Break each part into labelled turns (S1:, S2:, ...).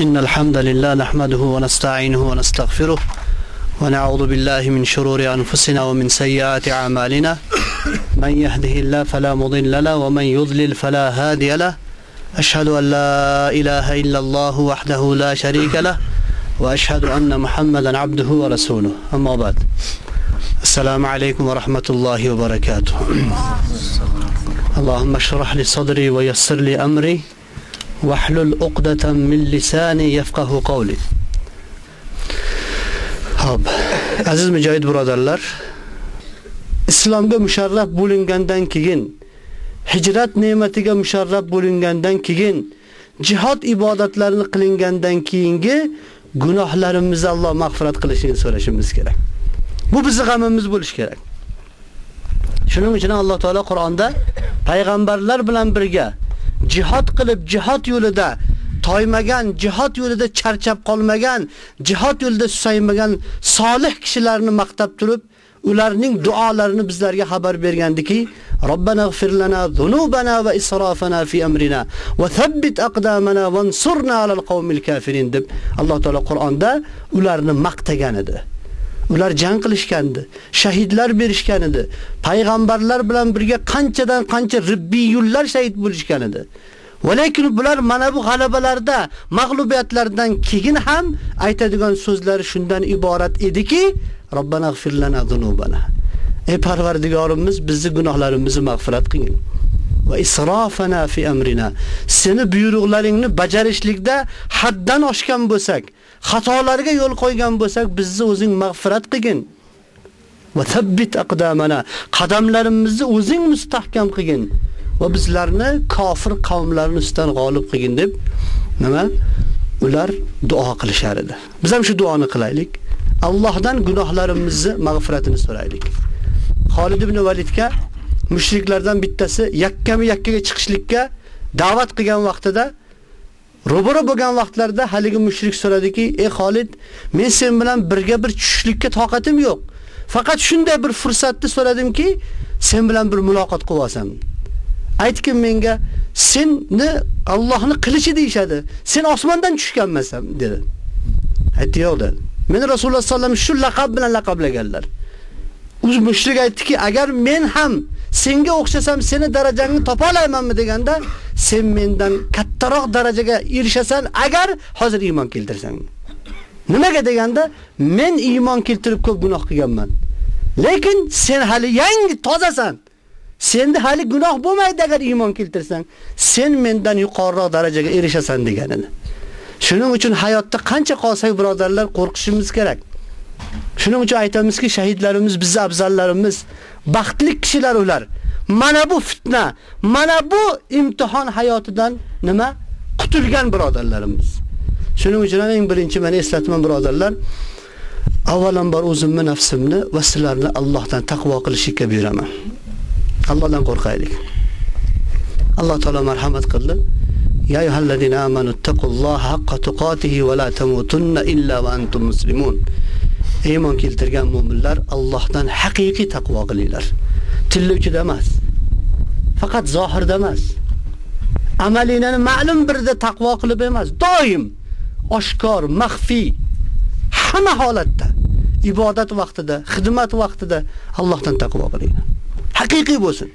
S1: إن الحمد لله نحمده ونستعينه ونستغفره ونعوذ بالله من شرور أنفسنا ومن سيئات أعمالنا. من يهده الله فلا مضل له ومن يضلل فلا هادي له. أشهد أن لا إله إلا الله وحده لا شريك له وأشهد أن محمدا عبده ورسوله. أما بعد السلام عليكم ورحمة الله وبركاته. اللهم اشرح لي صدري ويسر لي أمري. vahlul uqdatan min lisani yafqahu qawli. Hop. Aziz mujohid birodarlar, islomga musharraf bo'lingandan keyin hijrat ne'matiga musharraf bo'lingandan keyin jihad ibodatlarini qilingandan keyingi gunohlarimizni Alloh mag'firat qilishini so'rashimiz kerak. Bu bizning g'amimiz bo'lish kerak. Shuning uchun Alloh taolo Qur'onda payg'ambarlar bilan birga jihad qilib jihad yo'lida toymagan, jihad yo'lida charchab qolmagan, jihad yo'lida susaymagan solih kishilarni maqtab turib, ularning duolarini bizlarga xabar bergandiki, Robbana ighfir lana dhunubana va israfana fi amrina va thabbit aqdamana vansurna alal qawmil kafirin deb Alloh taolo Qur'onda ularni maqtagan edi. Ular jang qilishgandi, shahidlar berishgan edi. Payg'ambarlar bilan birga qanchadan qancha ribbiyullar shahid bo'lishgan edi. Lekin bular mana bu g'alabalarda, mag'lubiyatlardan keyin ham aytadigan so'zlari shundan iborat ediki, Robbana ighfir lana zunubana. Ey Parvardigorimiz, bizni gunohlarimizni mag'firat qilgin. va israfana fi amrina. Seni buyruqlaringni bajarishlikda haddan oshgan bo'lsak, xatolarga yo'l qo'ygan bo'lsak, bizni o'zing mag'firat qilgin. Va tabbit aqdamana. Qadamlarimizni o'zing mustahkam qilgin. Va bizlarni kofir qavmlarning ustidan g'olib qilgin deb nima? Ular duo qilishar edi. Biz ham shu duoni qilaylik. Allohdan gunohlarimizni mag'firatini so'raylik. Xolid ibn Validga mushriklardan bittasi yakkami yakkaga chiqishlikka da'vat qilgan vaqtida ro'bara bo'lgan vaqtlarda haligi mushrik so'radiki, "Ey Xolid, men sen bilan birga bir tushishlikka toqatim yo'q. Faqat shunday bir fursatni so'radimki, sen bilan bir muloqot qilib olsam. Aytgin menga, senni Allohning qilichi deyshadi. Sen osmondan tushganmasan" dedi. Aytdi, "Yo'q" dedi. Meni Rasululloh sollallohu alayhi vasallam shu laqab bilan laqablaganlar. U mushrik aytdiki, agar men ham senga o'xshasam seni darajangni topa olamanmi deganda, sen mendan kattaroq darajaga erishasan agar hozir iymon keltirsang. Nimaga deganda, men iymon keltirib ko'p gunoh qilganman. Lekin sen hali yangi tozasan. Senda hali gunoh bo'lmaydi agar iymon keltirsang, sen mendan yuqoriroq darajaga erishasan deganini. Shuning uchun hayotda qancha qolsak birodarlar qo'rqishimiz kerak. Shuning uchun aytamizki, shahidlarimiz bizning afzallarimiz, baxtli kishilar ular. Mana bu fitna, mana bu imtihon hayotidan nima? Qutulgan birodarlarimiz. Shuning uchun eng birinchi meni eslatma birodarlar, avvalambor o'zimni nafsimni va sizlarni Allohdan taqvo qilishga buyuraman. Allohdan qo'rqaylik. Alloh taolo marhamat qildi. Ya ayyuhallazina amanu taqulloha haqqa tuqatihi va la tamutunna illa va antum muslimun. Iymon keltirgan mu'minlar Allohdan haqiqiy taqvo qilinglar. Tilla uchida emas. Faqat zohirda emas. Amalingni ma'lum birda taqvo qilib emas, doim oshkor, maxfi hamma holatda, ibodat vaqtida, xizmat vaqtida Allohdan taqvo qilinglar. Haqiqiy bo'lsin.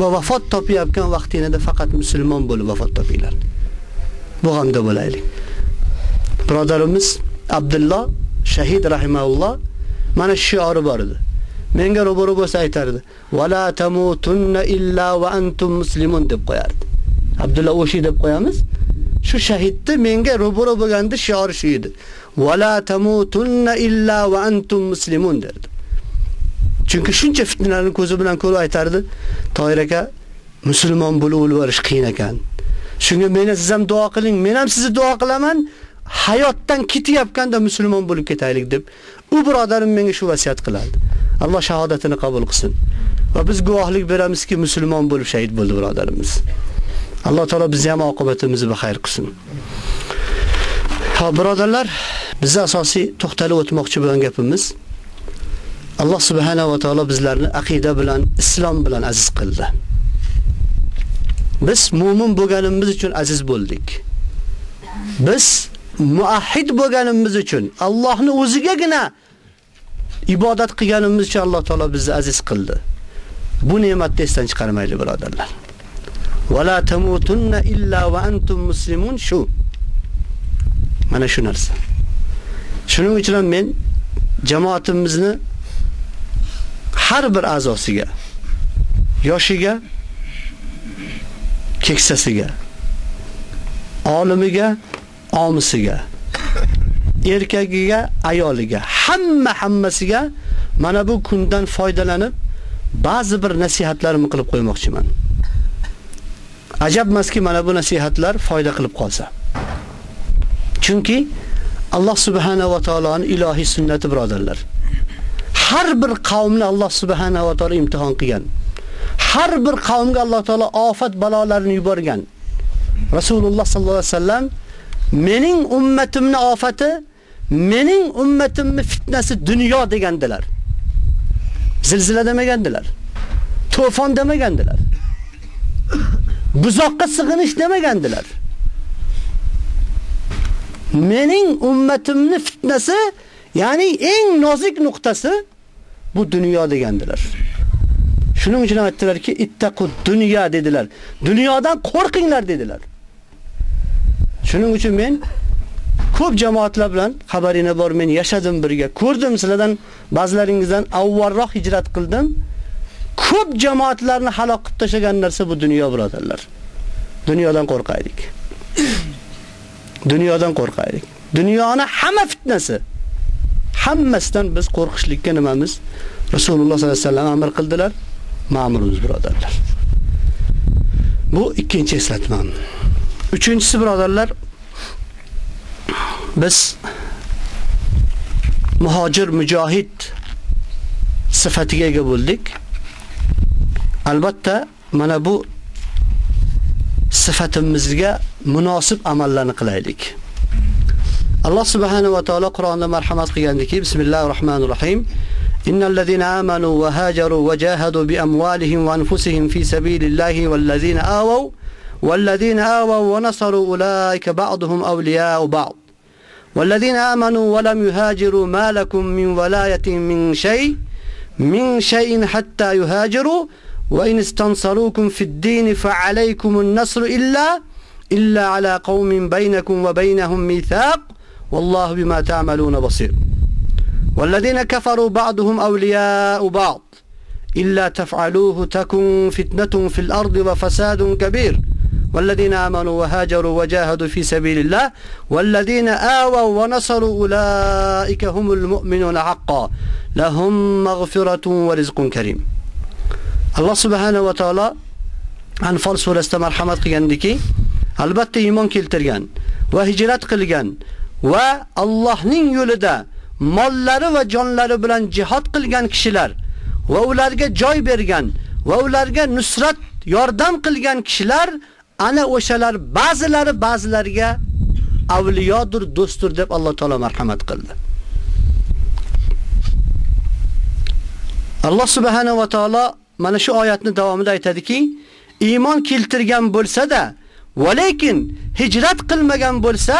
S1: Va vafot topayotgan vaqtingizda faqat musulmon bo'lib vafot topinglar. Bu g'amda bo'laylik. Birodarimiz Abdulloh shahid rahimahulloh mana shiori bor edi. menga ro'baro bo'lsa aytardi: "Va la tamutunna illa va antum muslimun" deb qo'yardi. Abdulla O'shi deb qo'yamiz. Shu shahidni menga ro'baro bo'lganda shiori shu edi. "Va la tamutunna illa va antum muslimun" derdi. Chunki shuncha fitnalarni ko'zi bilan ko'rib aytardi, Toyir aka, musulmon bo'lib o'lib o'lverish qiyin ekan. Shunga meni siz ham duo qiling, men ham sizni duo qilaman. Hayotdan ketyapganda musulmon bo'lib ketaylik deb u birodarim menga shu vasiyat qiladi. Alloh shahodatini qabul qilsin. Va biz guvohlik beramizki, musulmon bo'lib shahid bo'ldi birodarimiz. Alloh taolo bizni ham oqibatimizni baxayr qilsin. Ha, birodarlar, biz asosiy to'xtalib o'tmoqchi bo'lgan gapimiz Alloh subhanahu va taolo bizlarni aqida bilan, islom bilan aziz qildi. Biz mu'min bo'lganimiz uchun aziz bo'ldik. Biz muahhid bo'lganimiz uchun Allohni o'zigagina ibodat qilganimiz uchun Alloh taolo bizni aziz qildi. Bu ne'matni esdan chiqarmaylik, birodarlar. Wala tamutunna illa va antum muslimun shu. Mana shu narsa. Shuning uchun men jamoatimizni har bir a'zosiga yoshiga keksasiga olimiga omisiga erkagiga ayoliga hamma hammasiga mana bu kundan foydalanib ba'zi bir nasihatlarimni qilib qo'ymoqchiman ajabmaski mana bu nasihatlar foyda qilib qolsa chunki Alloh subhanahu va taoloning ilohiy sunnati birodarlar har bir qavmni Alloh subhanahu va taolo imtihon qilgan. Har bir qavmga Alloh taolo ofat balolarini yuborgan. Rasululloh sallallohu alayhi vasallam mening ummatimni ofati, mening ummatimni fitnasi dunyo degandilar. Zilzila demagandilar. To'fon demagandilar. Buzoqqa sig'inish demagandilar. Mening ummatimni fitnasi, ya'ni eng nozik nuqtasi bu dunyo degandilar. Shuning uchun aytdilarki, ittaqud dunyo dedilar. Dunyodan qo'rqinglar dedilar. Shuning uchun men ko'p jamoatlar bilan xabaringiz bor, men yashadim birga. Ko'rdim sizlardan ba'zilaringizdan avvalroq hijrat qildim. Ko'p jamoatlarni halok qilib tashlagan narsa bu dunyo birodarlar. Dunyodan qo'rqaylik. Dunyodan qo'rqaylik. Dunyoni hamma fitnasi hammasidan biz qo'rqishlikka nimamiz? Rasululloh sollallohu alayhi vasallam amr qildilar. Ma'murimiz birodarlar. Bu ikkinchi eslatmam. Uchinchisi birodarlar biz muhojir mujohid sifatiga ega bo'ldik. Albatta mana bu sifatimizga munosib amallarni qilaylik. Allah subhanahu va taolo Qur'onda marhamat qilgandiki, bismillahir rohmanir rohim. Innal ladina amanu va hajaru va jahadu bi amwalihim va anfusihim fi awaw wa nasaru ulaika ba'dhum awliya'u ba'd. والذين آمنوا ولم يهاجروا ما لكم من ولاية من شيء من شيء حتى يهاجروا. وإن استنصروكم في الدين فعليكم النصر إلا إلا على قوم بينكم وبينهم ميثاق. والله بما تعملون بصير. والذين كفروا بعضهم أولياء بعض. إلا تفعلوه تكن فتنة في الأرض وفساد كبير. والذين آمنوا وهاجروا وجاهدوا في سبيل الله والذين آووا ونصروا أولئك هم المؤمنون حقا لهم مغفرة ورزق كريم الله سبحانه وتعالى Anfal surasida marhamat qilgandiki, albatta iymon keltirgan va hijrat qilgan va Allohning yo'lida mollari va jonlari bilan jihad qilgan kishilar va ularga joy bergan va ularga nusrat yordam qilgan kishilar ana o'shalar ba'zilari ba'zilariga avliyodir, do'stdir deb Alloh taolo marhamat qildi. Alloh subhanahu va taolo mana shu oyatni davomida aytadiki, iymon keltirgan bo'lsa-da, va lekin hijrat qilmagan bo'lsa,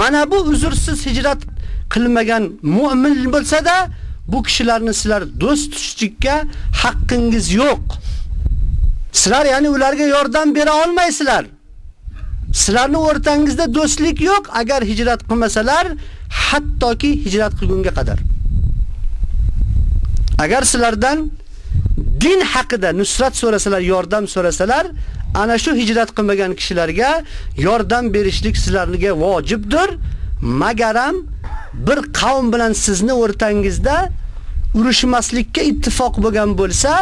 S1: mana bu uzursiz hijrat qilmagan mu'min bo'lsa-da, bu kishilarni sizlar do'st tutishga haqqingiz yo'q. Sizlar ya'ni ularga yordam bera olmaysizlar. Sizlarning o'rtangizda do'stlik yo'q agar hijrat qilmasalar, hattoki hijrat qilgunga qadar. Agar sizlardan din haqida nusrat so'rasalar, yordam so'rasalar, ana shu hijrat qilmagan kishilarga yordam berishlik sizlarga vojibdir. Magaram bir qavm bilan sizni o'rtangizda urushmaslikka ittifoq bo'lgan bo'lsa,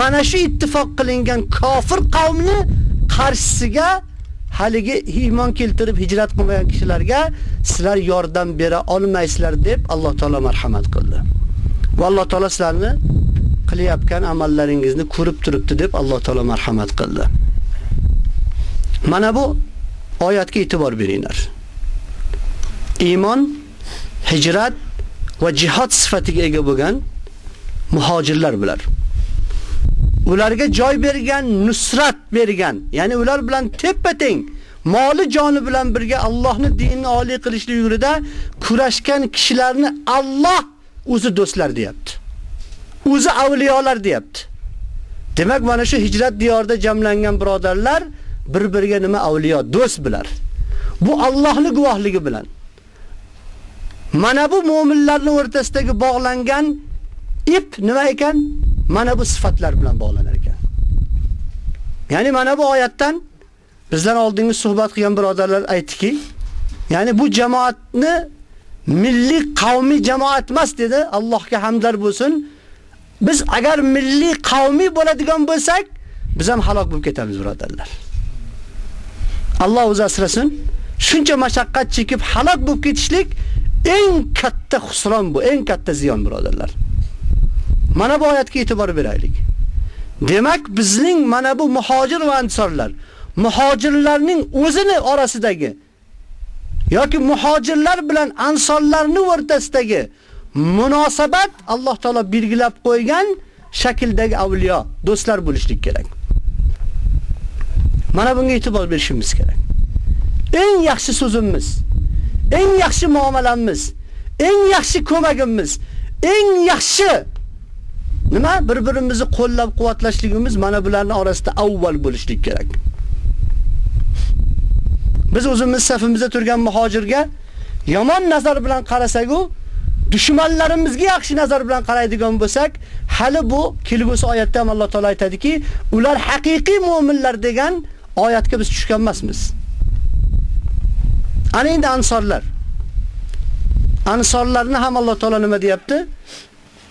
S1: mana shu ittifoq qilingan kofir qavmni qarshisiga haligi iymon keltirib hijrat qilmagan kishilarga sizlar yordam bera olmaysizlar deb Alloh taolo marhamat qildi. Va Alloh taolo sizlarni qilayotgan amallaringizni ko'rib turibdi deb Alloh taolo marhamat qildi. Mana bu oyatga e'tibor beringlar. Iymon, hijrat va jihad sifatiga ega bo'lgan muhojirlar bular. Ularga joy bergan, nusrat bergan, ya'ni ular bilan teppa-teng moli joni bilan birga Allohning dinini oliy qilishlik yo'lida kurashgan kishilarni Alloh o'zi do'stlar deyapti. O'zi avliyolar deyapti. Demak, mana shu hijrat diyorida jamlangan birodarlar bir-biriga nima avliyo, do'st bilar. Bu Allohning guvohligi bilan. Mana bu mu'minlarning o'rtasidagi bog'langan ip nima ekan? Mana bu sifatlar bilan bog'lanar ekan. Ya'ni mana bu oyatdan bizlar oldingi suhbat qilgan birodarlar aytdiki, ya'ni bu jamoatni milliy qavmiy jamoat emas dedi. Allohga hamdlar bo'lsin. Biz agar milliy qavmiy bo'ladigan bo'lsak, biz ham halok bo'lib ketamiz birodarlar. Alloh o'zi asrasin. Shuncha mashaqqat chekib halok bo'lib ketishlik eng katta husron bu, eng katta ziyon birodarlar. Mana bu oyatga e'tibor beraylik. Demak, bizning mana bu muhojir va ansorlar, muhojirlarning o'zini orasidagi yoki muhojirlar bilan ansorlarning o'rtasidagi munosabat Alloh taolo belgilab qo'ygan shakldagi avliyo, do'stlar bo'lishlik kerak. Mana bunga e'tibor berishimiz kerak. Eng yaxshi so'zimiz, eng yaxshi muomalamiz, eng yaxshi ko'magimiz, eng yaxshi nima bir-birimizni qo'llab-quvvatlashligimiz mana bularning orasida avval bo'lishlik kerak. Biz o'zimiz safimizda turgan muhojirga yomon nazar bilan qarasak-u, dushmanlarimizga yaxshi nazar bilan qaraydigan bo'lsak, hali bu kelgusi oyatda ham Alloh taolay aytadiki, ular haqiqiy mu'minlar degan oyatga biz tushgan emasmiz. Ana endi ansorlar. Ansorlarni ham Alloh taolo nima deyapti?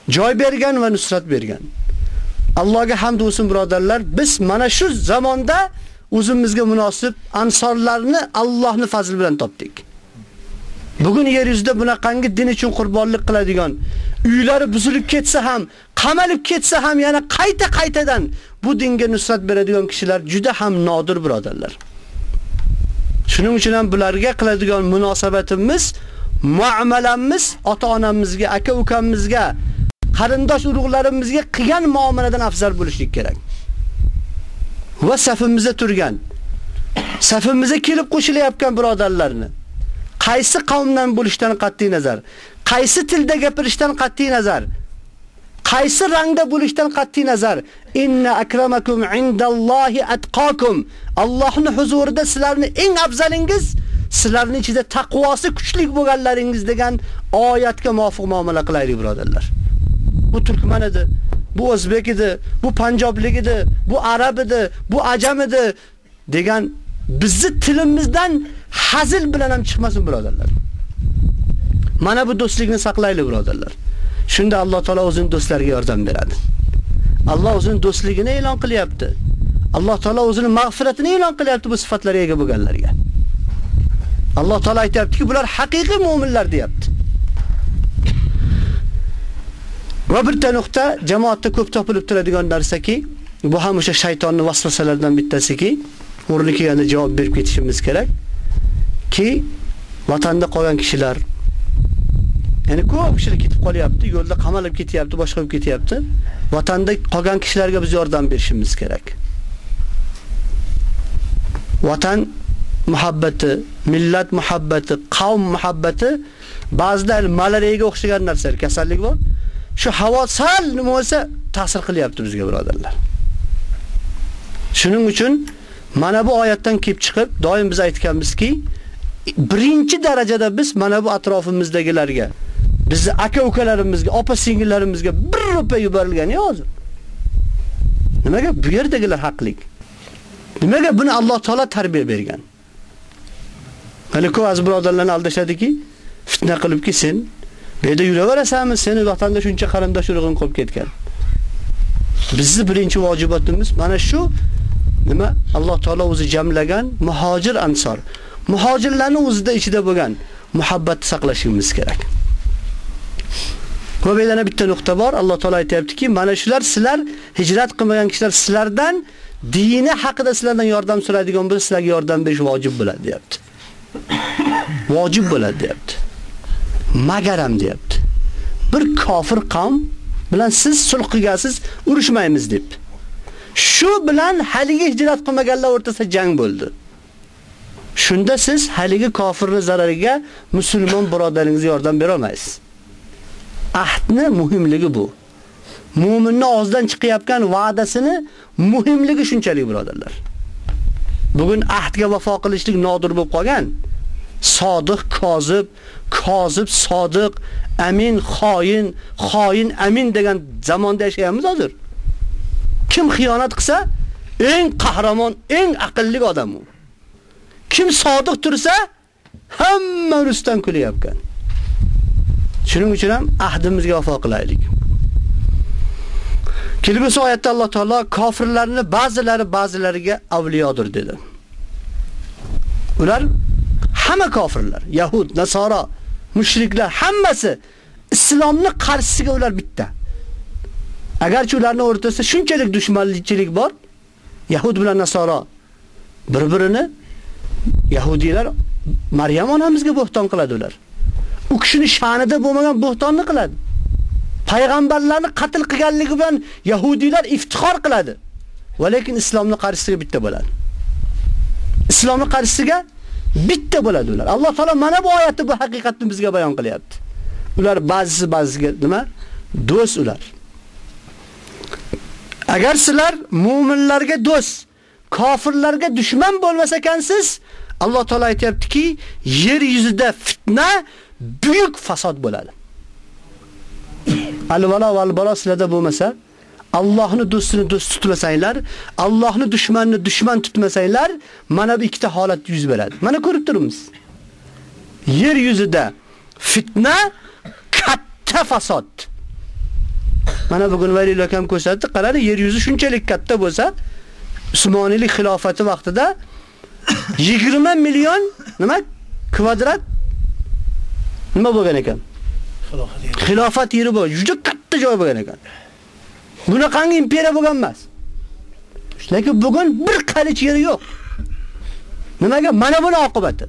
S1: Joy bergan va nusrat bergan. Allohga hamd bo'lsin birodarlar, biz mana shu zamonda o'zimizga munosib ansorlarni Allohning fazli bilan topdik. Bugun yer yuzida bunaqangi din uchun qurbonlik qiladigan, uylari buzilib ketsa ham, qamalib ketsa ham yana qayta-qaytadan bu dinga nusrat beradigan kishilar juda ham nodir birodarlar. Shuning uchun ham bularga qiladigan munosabatimiz, muomalamiz ota-onamizga, aka-ukamizga, qarindosh urug'larimizga qilgan muomaladan afzal bo'lishlik kerak. Va safimizda turgan, safimizga kelib qo'shilayotgan birodarlarni qaysi qavmdan bo'lishdan qat'iy nazar, qaysi tilda gapirishdan qat'iy nazar, qaysi rangda bo'lishdan qatti nazar, inna akramakum indallohi atqakum. Allohning huzurida sizlarni eng afzalingiz sizlarning ichida taqvosi kuchli bo'lganlaringiz degan oyatga muvofiq muomala qilaylik birodarlar. Bu turkman edi, bu o'zbek edi, bu panjoblik edi, bu arab edi, bu ajam edi degan bizni tilimizdan hazil bilan ham chiqmasin birodarlar. Mana bu do'stlikni saqlaylik birodarlar. Shunda Alloh taolo o'zining do'stlariga yordam beradi. Alloh o'zining do'stligini e'lon qilyapti. Alloh taolo o'zining mag'firatini e'lon qilyapti bu sifatlarga ega bo'lganlarga. Alloh taolo aytayaptiki, bular haqiqiy mu'minlar deyapti. Va bitta nuqta jamoatda ko'p topilib turadigan narsaki, bu ham o'sha shaytonning vasvasalaridan bittasiki, o'rni kelganda javob berib ketishimiz kerak. Ki vatanda qolgan kishilar Ya'ni ko'p kishilar ketib qolyapti, yo'lda qamalib ketyapti, boshqa bo'lib ketyapti. Vatanda qolgan kishilarga biz yordam berishimiz kerak. Vatan muhabbati, millat muhabbati, qavm muhabbati ba'zida malariyaga o'xshagan narsa, kasallik bor. Shu havo sal nima bo'lsa ta'sir qilyapti bizga birodarlar. Shuning uchun mana bu oyatdan kelib chiqib, doim biz aytganmizki, birinchi darajada biz mana bu atrofimizdagilarga, bizni aka-ukalarimizga, opa-singillarimizga bir rupa yuborilgan hozir. Nimaga bu yerdagilar haqlik? Nimaga buni Alloh taolo tarbiya bergan? Hali ko'p az birodarlarni aldashadiki, fitna qilibki sen bu yerda yuraverasanmi? Seni vatanda shuncha qarindosh urug'ing qolib ketgan. Bizni birinchi vojibotimiz mana shu nima? Alloh taolo o'zi jamlagan muhojir ansor. Muhojirlarning o'zida ichida bo'lgan muhabbatni saqlashimiz kerak. Va yana bitta nuqta bor. Alloh taolo aytayaptiki, mana shular sizlar hijrat qilmagan kishilar sizlardan dini haqida sizlardan yordam so'raydigan bo'lsa, sizlarga yordam berish vojib bo'ladi, deyapti. Vojib bo'ladi, deyapti. Magaram deyapti. Bir kofir qavm bilan siz sulh qilgansiz, urushmaymiz deb. Shu bilan haligi hijrat qilmaganlar o'rtasida jang bo'ldi. Shunda siz haligi kofirning zarariga musulmon birodaringizga yordam bera olmaysiz. Ahdni muhimligi bu. Mu'minning og'zidan chiqayotgan va'dasini muhimligi shunchalik birodarlar. Bugun ahdga vafo qilishlik nodir bo'lib qolgan. Sodiq, kozib, kozib, sodiq, amin, xoin, xoin, amin degan zamonda yashayapmiz hozir. Kim xiyonat qilsa, eng qahramon, eng aqlli odam u. Kim sodiq tursa, hamma rusdan kulyapkan. Shuning uchun ham ahdimizga vafo qilaylik. Kelgusi oyatda Alloh taolo kofirlarni ba'zilari ba'zilariga avliyodir dedi. Ular hamma kofirlar, yahud, nasoro, mushriklar hammasi islomni qarshisiga ular bitta. Agarchi ularning o'rtasida shunchalik dushmanlikchilik bor, yahud bilan nasoro bir-birini yahudiylar Maryam onamizga bo'xton qiladi ular. U kishini sha'nida bo'lmagan bo'htonni qiladi. payg'ambarlarni qatl qilganligi bilan yahudiylar iftixor qiladi. Va lekin islomni qarshisiga bitta bo'ladi. Islomni qarshisiga bitta bo'ladi ular. Alloh taolo mana bu oyatda bu haqiqatni bizga bayon qilyapti. Ular ba'zisi ba'ziga nima? Do'st ular. Agar sizlar mu'minlarga do'st, kofirlarga dushman bo'lmasa ekansiz, Alloh taolo aytayaptiki, yer yuzida fitna, buyuk fasod bo'ladi. Al-valo balo sizlarda bo'lmasa, Allohni do'stini do'st tutmasanglar, Allohni dushmanni dushman tutmasanglar, mana bu ikkita holat yuz beradi. Mana ko'rib turibmiz. Yer yuzida fitna, katta fasod. Mana bugun Valil akam ko'rsatdi, qarani yer yuzi shunchalik katta bo'lsa, Usmoniylik xilofati vaqtida 20 million nima kvadrat nima bo'lgan ekan? Xilofat yeri bor, juda katta joy bo'lgan ekan. Bunaqangi imperiya bo'lgan emas. Lekin bugun bir qalich yeri yo'q. Nimaga? Mana buni oqibati.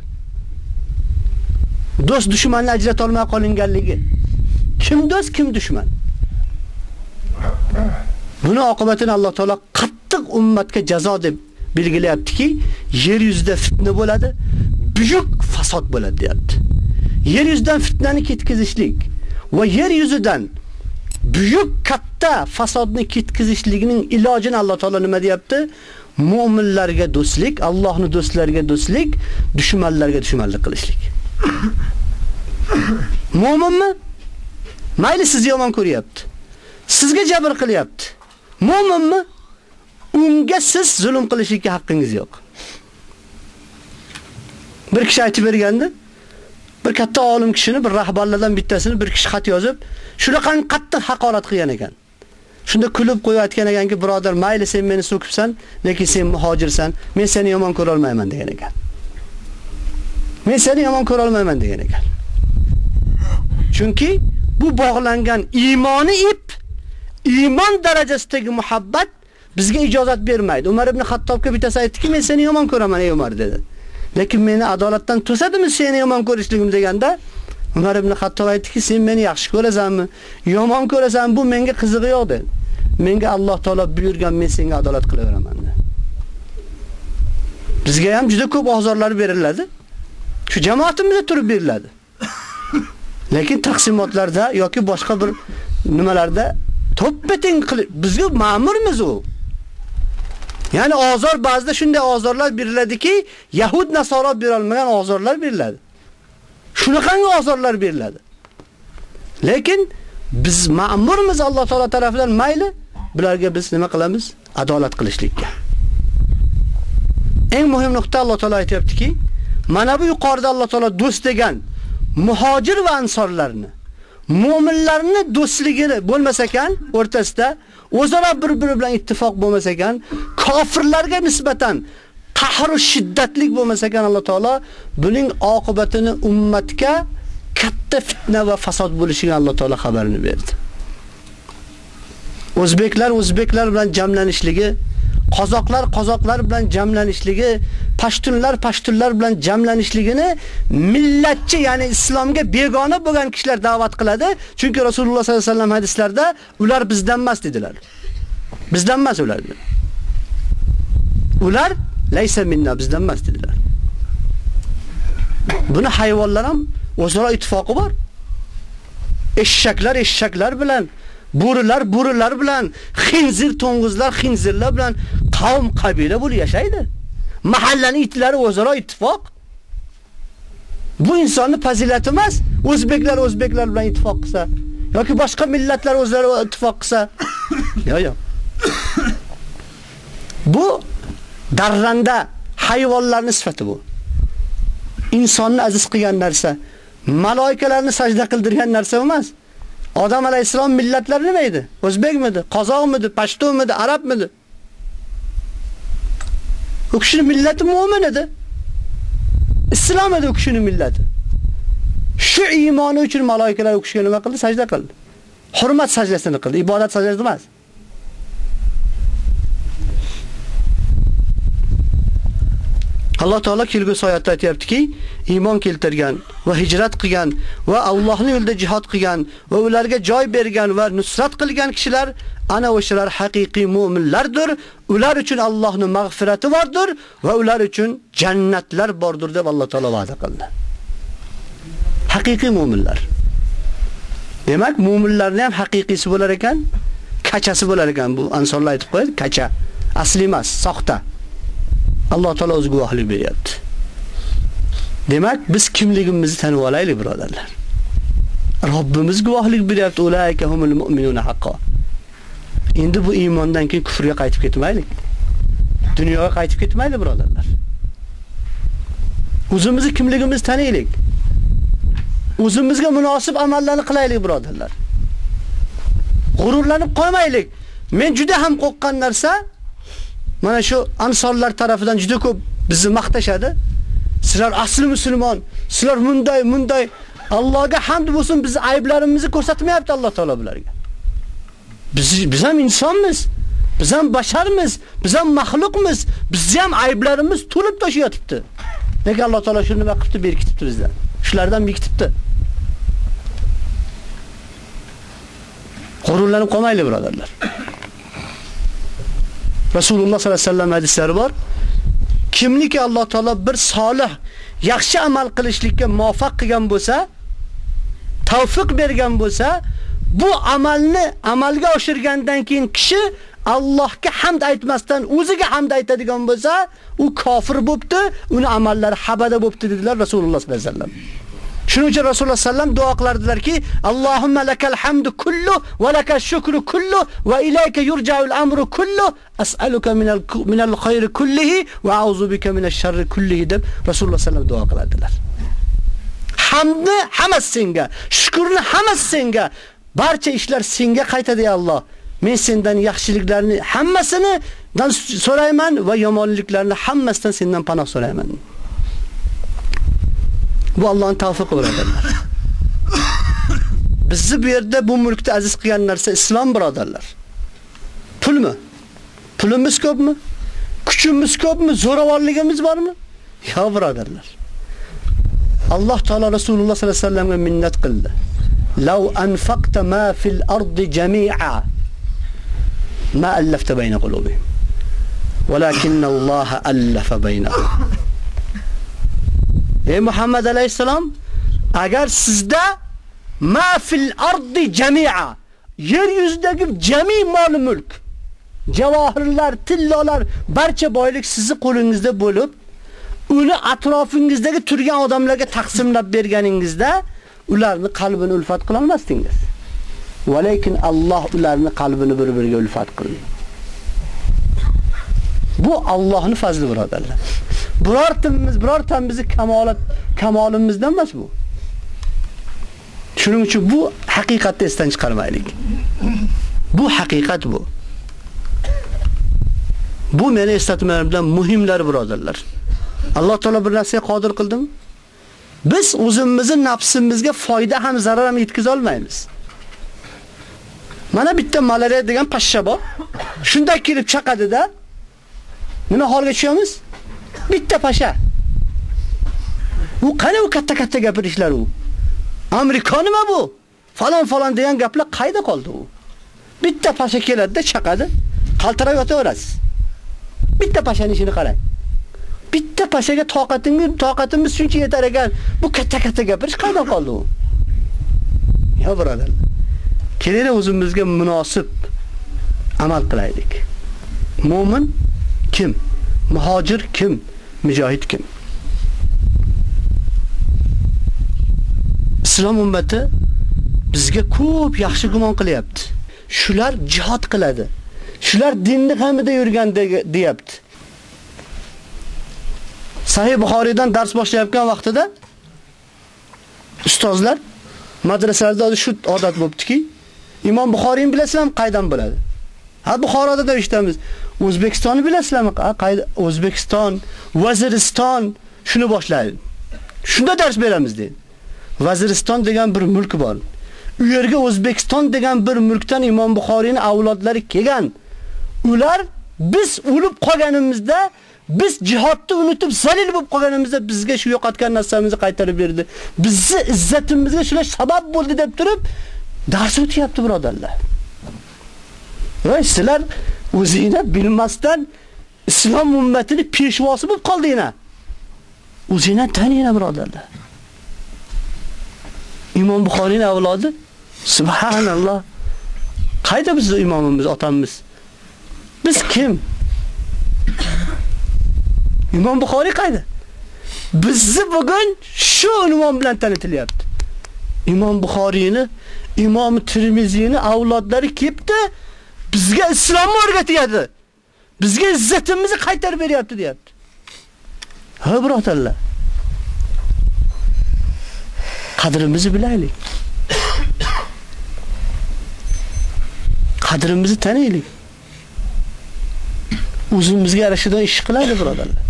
S1: Do'st dushmanni ajrata olmay qolinganligi. Kim do'st, kim dushman? Buni oqibatini Alloh taolo qattiq ummatga jazo deb belgilayaptiki, yer yuzida fitna bo'ladi, buyuk fasod bo'ladi, deyapti. Yer yuzidan fitnani ketkizishlik va yer yuzidan buyuk katta fasodni ketkizishligining ilojini Alloh taolo nima deyapti? Mu'minlarga do'stlik, Allohni do'stlariga do'stlik, dushmanlarga dushmanlik qilishlik. Mu'minmi? Mayli sizni yomon ko'ryapti. Sizga jabr qilyapti. Mu'minmi? Unga siz zulm qilishga haqqingiz yo'q. Bir kishi aytib berganda, bir katta olim kishini, bir rahbarlardan bittasini bir kishi xat yozib, shunaqangi qattiq haqorat qilgan ekan. Shunda kulib qo'yib aytgan ekanki, birodar, mayli sen meni so'kibsan, lekin sen muhojirsan, men seni yomon ko'ra olmayman degan ekan. Men seni yomon ko'ra olmayman degan ekan. Chunki bu bog'langan iymoni ip, iymon darajasidagi muhabbat bizga ijozat bermaydi. Umar ibn Xattobga bittasi aytdiki, men seni yomon ko'raman ey Umar dedi. Lekin meni adolatdan to'sadimi seni yomon ko'rishligim deganda Umar ibn Xattob aytdiki, sen meni yaxshi ko'rasanmi, yomon ko'rasanmi, bu menga qizig'i yo'q dedi. Menga Alloh taolo buyurgan, men senga adolat qilaveraman dedi. Bizga ham juda ko'p ozorlar beriladi. Shu jamoatimizda turib beriladi. Lekin taqsimotlarda yoki boshqa bir nimalarda to'ppa-teng qilib bizga ma'murmiz u. Ya'ni ozor ba'zida shunday ozorlar beriladiki, Yahud nasoro bera olmagan ozorlar beriladi. Shunaqangi ozorlar beriladi. Lekin Biz ma'murmiz Alloh taolo tomonidan mayli, bularga biz nima qilamiz? Adolat qilishlikka. Eng muhim nuqta Alloh taolo aytayaptiki, mana bu yuqorida Alloh taolo do'st degan muhojir va ansorlarni Mu'minlarning do'stligini bo'lmasa ekan o'rtasida o'zaro bir-biri bilan ittifoq bo'lmasa ekan, kofirlarga nisbatan qahru shiddatlik bo'lmasa ekan Alloh taolo buning oqibatini ummatga katta fitna va fasod bo'lishiga Alloh taolo xabarini berdi. O'zbeklar o'zbeklar bilan jamlanishligi, qozoqlar qozoqlar bilan jamlanishligi, pashtunlar pashtunlar bilan jamlanishligini millatchi, ya'ni islomga begona bo'lgan kishilar da'vat qiladi. Chunki Rasululloh sollallohu alayhi vasallam hadislarda ular bizdan emas dedilar. Bizdan emas ular. Ular laysa minna bizdan emas dedilar. Buni hayvonlar ham o'zaro ittifoqi bor. Eshaklar eshaklar bilan, bo'rilar bo'rilar bilan, xinzir to'ng'izlar xinzirlar bilan qavm qabila bo'lib yashaydi. Mahallaning itlari o'zaro ittifoq. Bu insonni fazilati emas, o'zbeklar o'zbeklar bilan ittifoq qilsa yoki boshqa millatlar o'zlari ittifoq qilsa. Yo'q, yo'q. Bu darranda hayvonlarning sifati bu. Insonni aziz qilgan narsa, maloikalarni sajda qildirgan narsa emas. Odam alayhissalom millatlar nima edi? O'zbekmidi, qozoqmidi, pashtunmidi, arabmidi? U kishining millati mu'min edi. Islom edi u kishining millati. Shu iymoni uchun malaikalar u kishiga nima qildi? Sajda qildi. Hurmat sajdasini qildi, ibodat sajdasi emas. Alloh taolo kelgusi oyatda aytayaptiki, iymon keltirgan va hijrat qilgan va Allohning yo'lida jihad qilgan va ularga joy bergan va nusrat qilgan kishilar ana o'shalar haqiqiy mu'minlardir. Ular uchun Allohning mag'firati bordir va ular uchun jannatlar bordir deb Alloh taolo va'da qildi. Haqiqiy mu'minlar. Demak, mu'minlarning ham haqiqiysi bo'lar ekan, kachasi bo'lar ekan. Bu ansonlar aytib qo'yadi, kacha. Asli emas, soxta. Alloh taolo o'z guvohlik beryapti. Demak, biz kimligimizni tanib olaylik, birodarlar. Robbimiz guvohlik beryapti, ulayka humul mu'minuna haqqo. Endi bu iymondan keyin kufrga qaytib ketmaylik. Dunyoga qaytib ketmaydi, birodarlar. O'zimizni kimligimizni taniylik. O'zimizga munosib amallarni qilaylik, birodarlar. G'ururlanib qo'ymaylik. Men juda ham qo'rqqan narsa Mana shu ansorlar tarafidan juda ko'p bizni maqtashadi. Sizlar asli musulmon, sizlar bunday bunday Allohga hamd bo'lsin, biz ayblarimizni ko'rsatmayapti Alloh taolo bularga. Biz biz ham insonmiz. Biz ham basharmiz, biz ham maxluqmiz. Bizni ham ayblarimiz to'lib toshayotibdi. Nega Alloh taolo shuni nima qilibdi, berkitibdi bizdan. Shulardan berkitibdi. G'ururlanib qolmaylik, birodarlar. Rasululloh sollallohu alayhi vasallam hadislari bor. Kimniki Alloh taolo bir solih, yaxshi amal qilishlikka muvaffaq qilgan bo'lsa, tavfiq bergan bo'lsa, bu amalni amalga oshirgandan keyin kishi Allohga hamd aytmasdan o'ziga hamd aytadigan bo'lsa, u kofir bo'pti, uni amallari habada bo'pti dedilar Rasululloh sollallohu alayhi vasallam. Shuning uchun Rasululloh sallam duo qilardilarki, Allohumma lakal hamdu kullu va lakal shukru kullu va ilayka yurja'ul amru kullu as'aluka minal minal khayri kullihi va a'udhu bika minash sharri kullihi deb Rasululloh sallam duo qilardilar. Hamdni hammasi senga, shukrni hammasi senga, barcha ishlar senga qaytadi ey Alloh. Men sendan yaxshiliklarni hammasini dan so'rayman va yomonliklarni hammasidan sendan panoh so'rayman. Bu Allohning tavfiqi birodarlar. Bizni bu yerda bu mulkda aziz qilgan narsa islom birodarlar. Pulmi? Pulimiz ko'pmi? Kuchimiz ko'pmi? Zo'ravonligimiz bormi? Yo'q birodarlar. Alloh taolo Rasululloh sollallohu alayhi vasallamga minnat qildi. Law anfaqta ma fil ardi jami'a ma allafta bayna qulubihim. Walakinna Alloh allafa baynahum. Ey Muhammad alayhisalom, agar sizda ma fil ardi jami'a yer yuzidagi jami mol mulk, javohirlar, tillolar, barcha boylik sizni qo'lingizda bo'lib, uni atrofingizdagi turgan odamlarga taqsimlab berganingizda ularni qalbini ulfat qila olmasdingiz. Va lekin Alloh ularni qalbini bir-biriga ulfat qildi. Bu Allohning fazli birodarlar. Birortamiz, birortamizni kamolat kamolimizdan emas bu. Shuning uchun bu haqiqatni esdan chiqarmaylik. Bu haqiqat bu. Bu meni eslatmalarimdan muhimlar birodarlar. Alloh taolo bir narsaga qodir qildimi? Biz o'zimizni nafsimizga foyda ham zarar ham yetkiza olmaymiz. Mana bitta malariya degan pashsha bor. Shunda kelib chaqadida Nima holga tushamiz? Bitta pasha. U qani u katta-katta gapirishlar u? Amerika nima bu? Falon falon degan gaplar qayda qoldi u? Bitta pasha keladi-da chaqadi, qaltirab yotaverasiz. Bitta pashaning ishini qarang. Bitta pashaga toqatingiz, toqatimiz shuncha yetar ekan, bu katta-katta gapirish qayda qoldi u? Ya birodar. Keling o'zimizga munosib amal qilaylik. Mo'min kim? Muhojir kim? Mujohid kim? Islom ummati bizga ko'p yaxshi gumon qilyapti. Shular jihad qiladi. Shular dinni g'amida yurgan deyapti. Sahih Buxoriydan dars boshlayotgan vaqtida ustozlar madrasalarda shu odat bo'libdiki, Imom Buxoriyni bilasizmi qaydan biladi? Ha Buxoroda da eshitamiz. O'zbekistonni bilasizlarmi? Qayda O'zbekiston, Vaziriston shuni boshlaydi. Shunda dars beramiz deydi. Vaziriston degan bir mulk bor. U yerga O'zbekiston degan bir mulkdan Imom Buxoriyning avlodlari kelgan. Ular biz o'lib qolganimizda biz jihodni unutib zalil bo'lib qolganimizda bizga shu yo'qotgan narsamizni qaytarib berdi. Bizni izzatimizga shular sabab bo'ldi deb turib dars o'tyapti birodarlar. Voy sizlar o'zingni bilmasdan islom ummatining peshvosi bo'lib qoldingna. O'zingni taniyna birodarlar. Imom Buxoriyning avlodi subhanalloh. Qayda bizning imomimiz, otamiz? Biz kim? Imom Buxoriy qayda? Bizni bugun shu unvon bilan tanitilyapti. Imom Buxoriyni, Imom Tirmiziyni avlodlari kelibdi, bizga islomni o'rgatyapti. Bizga izzatimizni qaytarib beryapti, deyapti. Ha, birodarlar. Qadrimizni bilaylik. Qadrimizni taniylik. O'zimizga yarashidan ish qiladi, birodarlar.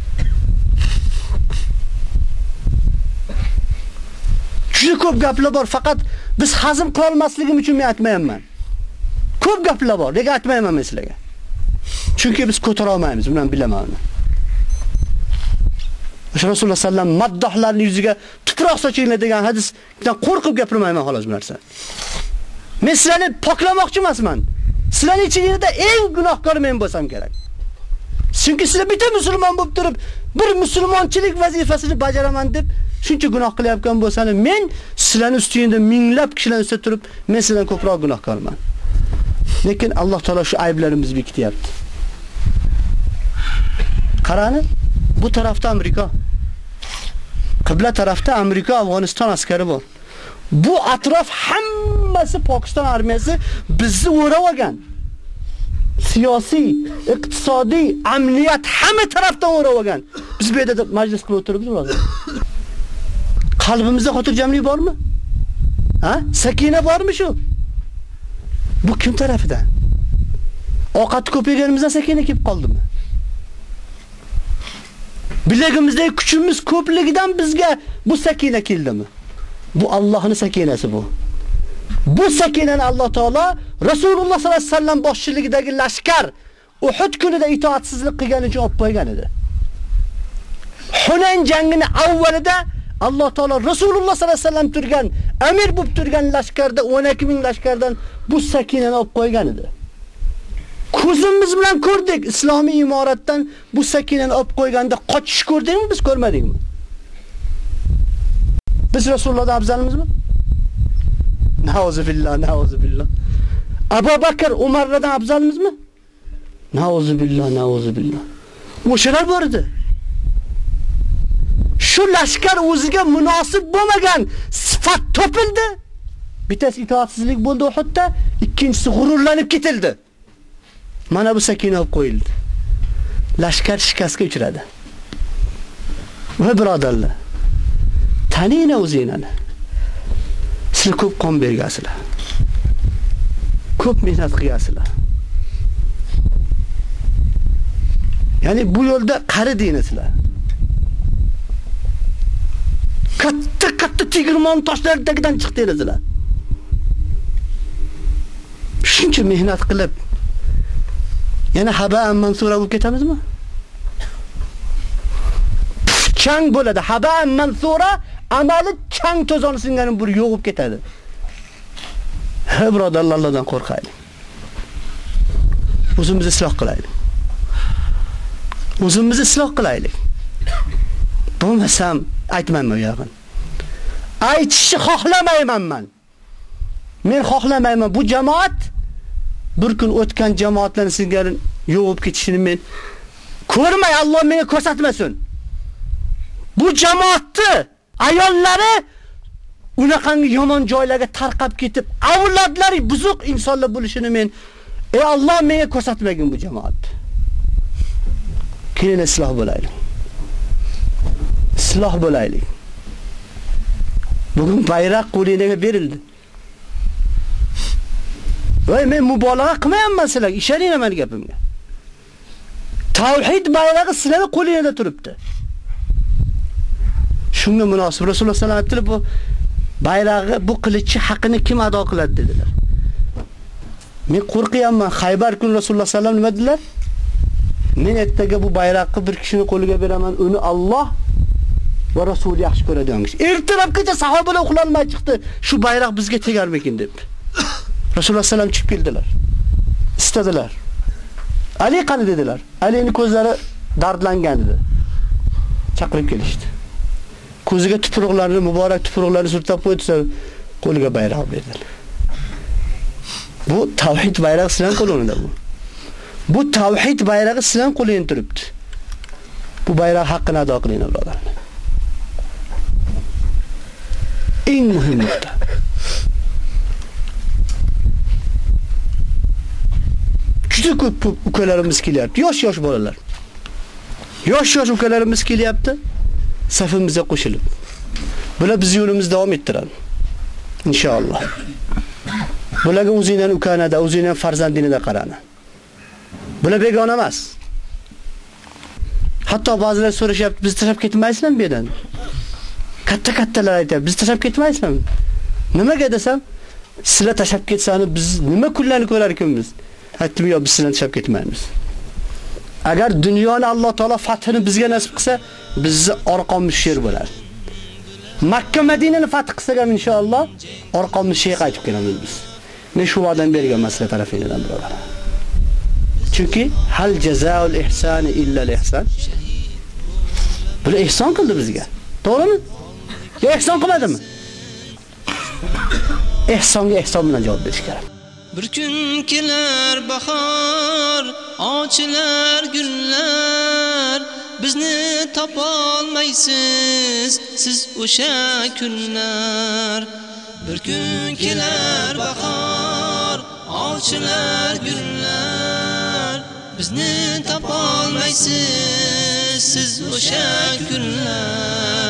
S1: Juda ko'p gaplar bor, faqat biz hazm qila olmasligim uchun men aytmayapman. Ko'p gaplar bor, nega aytmayman men sizlarga? Chunki biz ko'tara olmaymiz, buni bilaman. O'sha Rasululloh sallam maddohlarning yuziga tuproq sochinglar degan hadisdan qo'rqib gapirmayman xolos bu narsa. Men sizlarni poklamoqchi emasman. Sizlarning ichingizda eng gunohkor men bo'lsam kerak. Chunki sizlar bitta musulmon bo'lib turib, bir musulmonchilik vazifasini bajaraman deb shuncha gunoh qilayotgan bo'lsangiz, men sizlarning ustingizda minglab kishilar ustida turib, men sizdan ko'proq gunohkorman. Lekin Alloh taolo shu ayblarimizni bekityapti. Qarani, bu tarafda Amerika. Qibla tarafda Amerika, Afg'oniston askari bor. Bu atrof hammasi Pokiston armiyasi bizni o'rab olgan. siyosiy, iqtisodiy, amniyat hamma tarafdan o'rab olgan. Biz bu yerda majlis qilib o'tiribmiz hozir. Qalbimizda xotirjamlik bormi? Ha? Sakina bormi shu? Bu kim tarafidan? Ovqat ko'payganimizdan sakina kelib qoldimi? Bilagimizdagi kuchimiz ko'pligidan bizga bu sakina keldimi? Bu Allohning sakinasi bu. Bu sakinani Alloh taolo Rasululloh sollallohu alayhi vasallam boshchiligidagi lashkar Uhud kunida itoatsizlik qilgani uchun olib qo'ygan edi. Hunayn jangini avvalida Alloh taolo Rasululloh sollallohu alayhi vasallam turgan, amir bo'lib turgan lashkarda 12 ming lashkardan bu sakinani olib qo'ygan edi. Ko'zimiz bilan ko'rdik, islomiy imoratdan bu sakinani olib qo'yganda qochish ko'rdingmi, biz ko'rmadikmi? Biz Rasulullohdan afzalmizmi? Nauzu billah, nauzu billah. Abu Bakr Umarlardan afzalmizmi? Nauzu billah, nauzu billah. O'shalar bor edi. Shu lashkar o'ziga munosib bo'lmagan sifat topildi. Bittasi itoatsizlik bo'ldi Uhudda, ikkinchisi g'ururlanib ketildi. Mana bu sakina olib qo'yildi. Lashkar shikastga uchradi. Va birodarlar, tanina o'zingizni. Siz ko'p qon bergansizlar. Ko'p mehnat qilgansizlar. Ya'ni bu yo'lda qari sizlar. Katta katta tegirmon toshlaridan chiqdinglar sizlar. Shuncha mehnat qilib yana haba mansura bo'lib ketamizmi? Chang bo'ladi. Haba mansura amali chang to'zon singani bir yo'g'ib ketadi. Ha birodarlar Allohdan qo'rqaylik. O'zimizni isloq qilaylik. O'zimizni isloq qilaylik. Bo'lmasam aytmayman u yog'in. Aytishni xohlamayman men. Men xohlamayman bu jamoat bir kun o'tgan jamoatlarni singari yo'qib ketishini men ko'rmay Alloh menga ko'rsatmasin. Bu jamoatni ayollari unaqangi yomon joylarga tarqab ketib, avlodlari buzuq insonlar bo'lishini men ey Alloh menga ko'rsatmagin bu jamoat. Kelin isloh bo'laylik. Isloh bo'laylik. Bugun bayroq qo'lingizga berildi. Voy men mubolag'a qilmayapman sizlarga, ishoringlar meni gapimga. Tavhid bayrog'i sizlarning qo'lingizda turibdi. Shunga munosib Rasululloh sallallohu alayhi vasallam bu bayrog'i, bu qilichni haqini kim ado qiladi dedilar. Men qo'rqyapman. Xaybar kun Rasululloh sallallohu alayhi vasallam nima dedilar? Men ertaga bu bayroqni bir kishining qo'liga beraman. Uni Alloh va Rasul yaxshi ko'radigan kishi. Ertalabgacha sahobalar uxlolmay chiqdi. Shu bayroq bizga tegarmikin deb. Rasululloh sallam chiqib keldilar. Istadilar. Ali qani dedilar. Alining ko'zlari dardlangan edi. Chaqirib kelishdi. Ko'ziga tuproqlarni, muborak tuproqlarni surtab qo'ydi, qo'liga bayroq berdilar. Bu tavhid bayrog'i sizlar qo'lingizda bu. Bu tavhid bayrog'i sizlar qo'lingizda turibdi. Bu bayroq haqqini ado qiling, birodarlar. Eng muhim nuqta. Juda ko'p ukalarimiz kelyapti, yosh-yosh bolalar. Yosh-yosh ukalarimiz kelyapti, safimizga qo'shilib. Bular biz yo'limizni davom ettiradi. Inshaalloh. Bularga o'zingdan ukanada, o'zingdan farzandingda qarani. Bular begona emas. Hatto ba'zilar so'rashyapti, bizni tashlab ketmaysizlarmi bu yerdan? Katta-kattalar aytadi, biz tashlab ketmaysizmi Nimaga desam, sizlar tashlab ketsani biz nima kunlarni ko'rar ekanmiz? Aytdim, yo biz sizlarni tashlab ketmaymiz. Agar dunyoni Alloh taolo fathini bizga nasib qilsa, bizni orqamiz sher bo'ladi. Makka Madinani fath qilsak ham inshaalloh orqamiz shey qaytib kelamiz biz. Men shu va'dan bergan masala tarafingizdan birodar. Chunki hal jazaul ihsani illa al-ihsan. Bu ihson qildi bizga. To'g'rimi? Yo qilmadimmi? qilmadimi? Ihsonga ihson bilan javob berish kerak.
S2: Bir kun kelar bahor, ochilar gullar, bizni topolmaysiz siz o'sha kunlar. Bir kun kelar bahor, ochilar gullar, bizni topolmaysiz siz o'sha kunlar.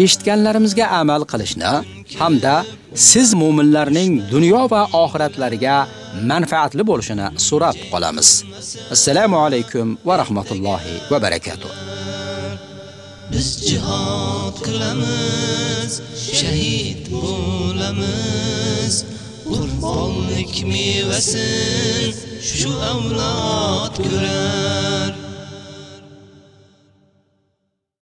S3: eshitganlarimizga amal qilishni hamda siz mu'minlarning dunyo va oxiratlariga manfaatli bo'lishini so'rab qolamiz. Assalomu alaykum va rahmatullohi va barakotuh.
S2: biz jihad qilamiz shahid bo'lamiz qurbonlik mevasin shu avlod ko'rar